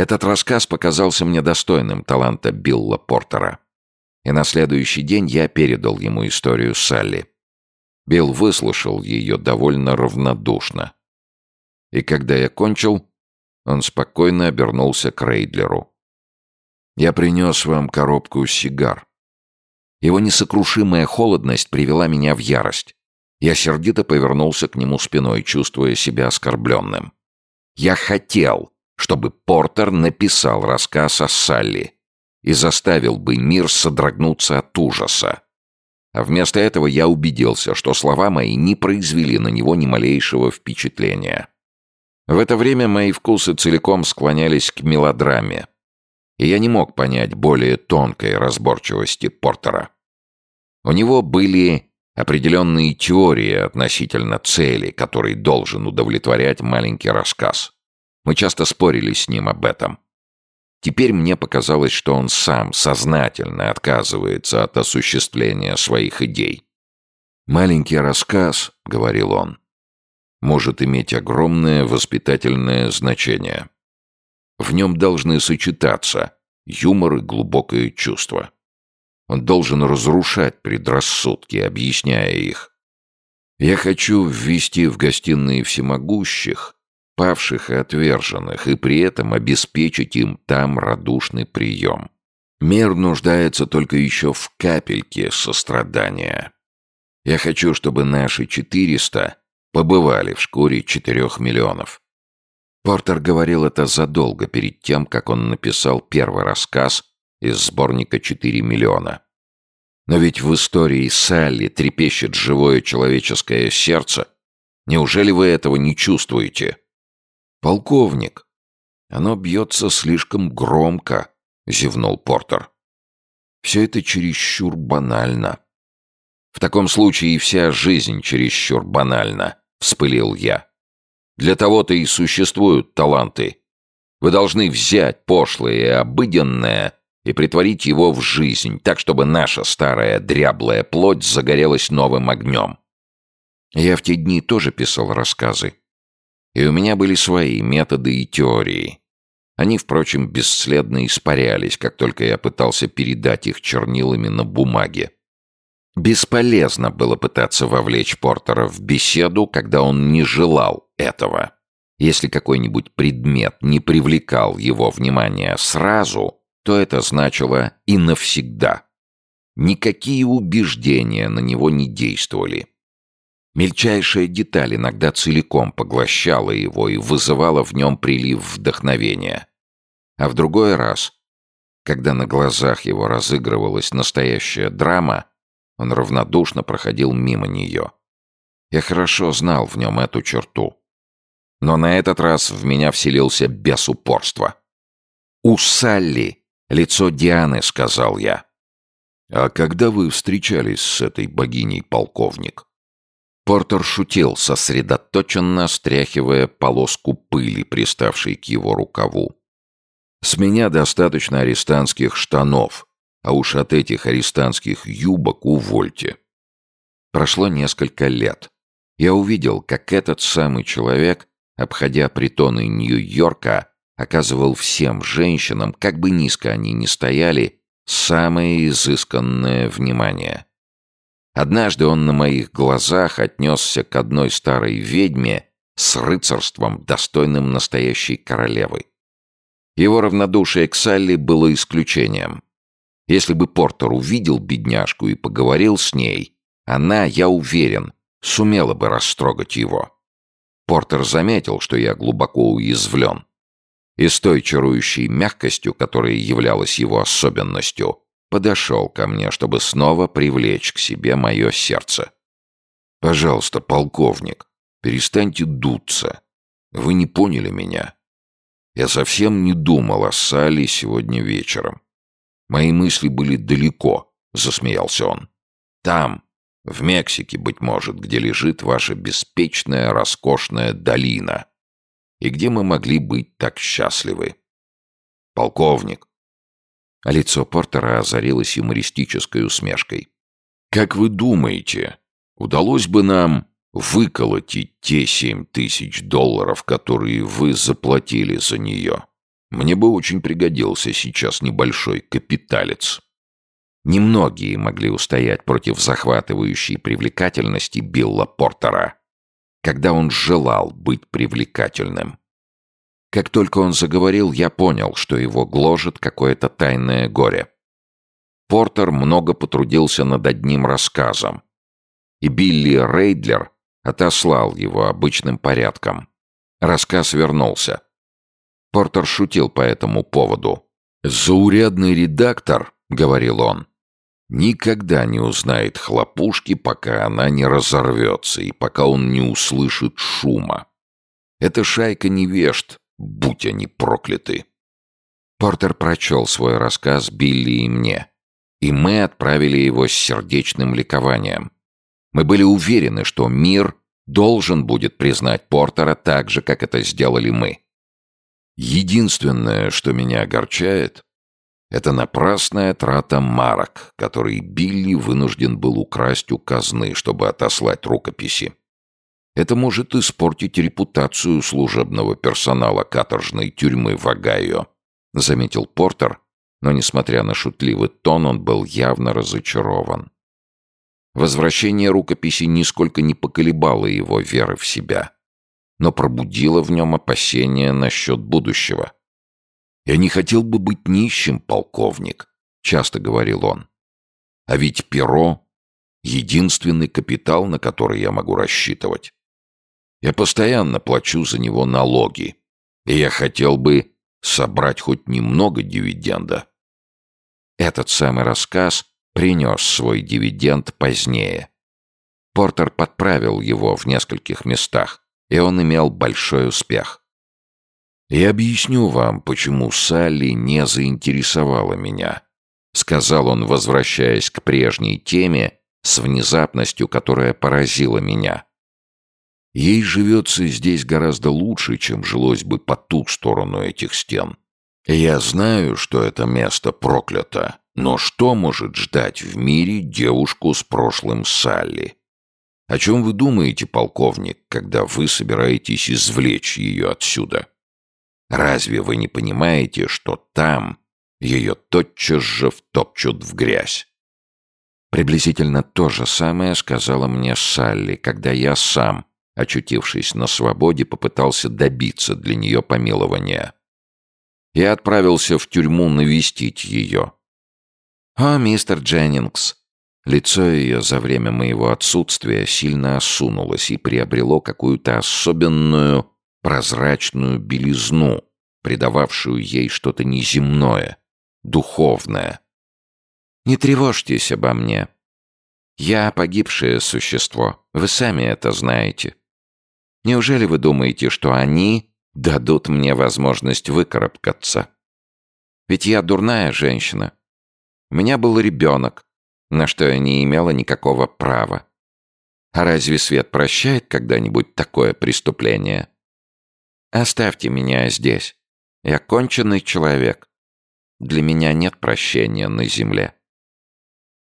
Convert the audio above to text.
Этот рассказ показался мне достойным таланта Билла Портера. И на следующий день я передал ему историю Салли. Билл выслушал ее довольно равнодушно. И когда я кончил, он спокойно обернулся к Рейдлеру. «Я принес вам коробку сигар». Его несокрушимая холодность привела меня в ярость. Я сердито повернулся к нему спиной, чувствуя себя оскорбленным. Я хотел, чтобы Портер написал рассказ о Салли и заставил бы мир содрогнуться от ужаса. А вместо этого я убедился, что слова мои не произвели на него ни малейшего впечатления. В это время мои вкусы целиком склонялись к мелодраме, и я не мог понять более тонкой разборчивости Портера. У него были определенные теории относительно цели, которой должен удовлетворять маленький рассказ. Мы часто спорили с ним об этом. Теперь мне показалось, что он сам сознательно отказывается от осуществления своих идей. «Маленький рассказ», — говорил он, — «может иметь огромное воспитательное значение. В нем должны сочетаться юмор и глубокое чувство. Он должен разрушать предрассудки, объясняя их. Я хочу ввести в гостиные всемогущих павших и отверженных, и при этом обеспечить им там радушный прием. Мир нуждается только еще в капельке сострадания. Я хочу, чтобы наши 400 побывали в шкуре 4 миллионов. Портер говорил это задолго перед тем, как он написал первый рассказ из сборника «4 миллиона». Но ведь в истории Салли трепещет живое человеческое сердце. Неужели вы этого не чувствуете? «Полковник, оно бьется слишком громко», — зевнул Портер. «Все это чересчур банально». «В таком случае и вся жизнь чересчур банальна», — вспылил я. «Для того-то и существуют таланты. Вы должны взять пошлое и обыденное и притворить его в жизнь, так, чтобы наша старая дряблая плоть загорелась новым огнем». Я в те дни тоже писал рассказы. И у меня были свои методы и теории. Они, впрочем, бесследно испарялись, как только я пытался передать их чернилами на бумаге. Бесполезно было пытаться вовлечь Портера в беседу, когда он не желал этого. Если какой-нибудь предмет не привлекал его внимания сразу, то это значило и навсегда. Никакие убеждения на него не действовали. Мельчайшая деталь иногда целиком поглощала его и вызывала в нем прилив вдохновения. А в другой раз, когда на глазах его разыгрывалась настоящая драма, он равнодушно проходил мимо нее. Я хорошо знал в нем эту черту. Но на этот раз в меня вселился без упорства. «У Салли лицо Дианы», — сказал я. «А когда вы встречались с этой богиней, полковник?» Портер шутил, сосредоточенно стряхивая полоску пыли, приставшей к его рукаву. «С меня достаточно арестантских штанов, а уж от этих арестантских юбок увольте». Прошло несколько лет. Я увидел, как этот самый человек, обходя притоны Нью-Йорка, оказывал всем женщинам, как бы низко они ни стояли, самое изысканное внимание. Однажды он на моих глазах отнесся к одной старой ведьме с рыцарством, достойным настоящей королевы. Его равнодушие к Салли было исключением. Если бы Портер увидел бедняжку и поговорил с ней, она, я уверен, сумела бы растрогать его. Портер заметил, что я глубоко уязвлен. И с той чарующей мягкостью, которая являлась его особенностью, подошел ко мне, чтобы снова привлечь к себе мое сердце. «Пожалуйста, полковник, перестаньте дуться. Вы не поняли меня. Я совсем не думал о Салли сегодня вечером. Мои мысли были далеко», — засмеялся он. «Там, в Мексике, быть может, где лежит ваша беспечная, роскошная долина, и где мы могли быть так счастливы. Полковник, а лицо Портера озарилось юмористической усмешкой. «Как вы думаете, удалось бы нам выколотить те семь тысяч долларов, которые вы заплатили за нее?» Мне бы очень пригодился сейчас небольшой капиталец. Немногие могли устоять против захватывающей привлекательности Билла Портера, когда он желал быть привлекательным. Как только он заговорил, я понял, что его гложет какое-то тайное горе. Портер много потрудился над одним рассказом, и Билли Рейдлер отослал его обычным порядком. Рассказ вернулся. Портер шутил по этому поводу. «Заурядный редактор», — говорил он, — «никогда не узнает хлопушки, пока она не разорвется и пока он не услышит шума. Это шайка невежд, будь они прокляты». Портер прочел свой рассказ Билли и мне, и мы отправили его с сердечным ликованием. Мы были уверены, что мир должен будет признать Портера так же, как это сделали мы. Единственное, что меня огорчает, это напрасная трата марок, которые Билли вынужден был украсть у казны, чтобы отослать рукописи. Это может испортить репутацию служебного персонала каторжной тюрьмы в Огайо, заметил Портер, но, несмотря на шутливый тон, он был явно разочарован. Возвращение рукописи нисколько не поколебало его веры в себя, но пробудило в нем опасения насчет будущего. «Я не хотел бы быть нищим, полковник», — часто говорил он. «А ведь перо — единственный капитал, на который я могу рассчитывать. Я постоянно плачу за него налоги, и я хотел бы собрать хоть немного дивиденда». Этот самый рассказ принес свой дивиденд позднее. Портер подправил его в нескольких местах, и он имел большой успех. «Я объясню вам, почему Салли не заинтересовала меня», сказал он, возвращаясь к прежней теме с внезапностью, которая поразила меня. Ей живется здесь гораздо лучше, чем жилось бы по ту сторону этих стен. Я знаю, что это место проклято, но что может ждать в мире девушку с прошлым Салли? О чем вы думаете, полковник, когда вы собираетесь извлечь ее отсюда? Разве вы не понимаете, что там ее тотчас же втопчут в грязь? Приблизительно то же самое сказала мне Салли, когда я сам, очутившись на свободе, попытался добиться для нее помилования. Я отправился в тюрьму навестить ее. «О, мистер Дженнингс!» Лицо ее за время моего отсутствия сильно осунулось и приобрело какую-то особенную прозрачную белизну, придававшую ей что-то неземное, духовное. «Не тревожьтесь обо мне. Я погибшее существо, вы сами это знаете. Неужели вы думаете, что они дадут мне возможность выкарабкаться? Ведь я дурная женщина, у меня был ребенок, на что я не имела никакого права. А разве свет прощает когда-нибудь такое преступление? Оставьте меня здесь. Я конченый человек. Для меня нет прощения на земле.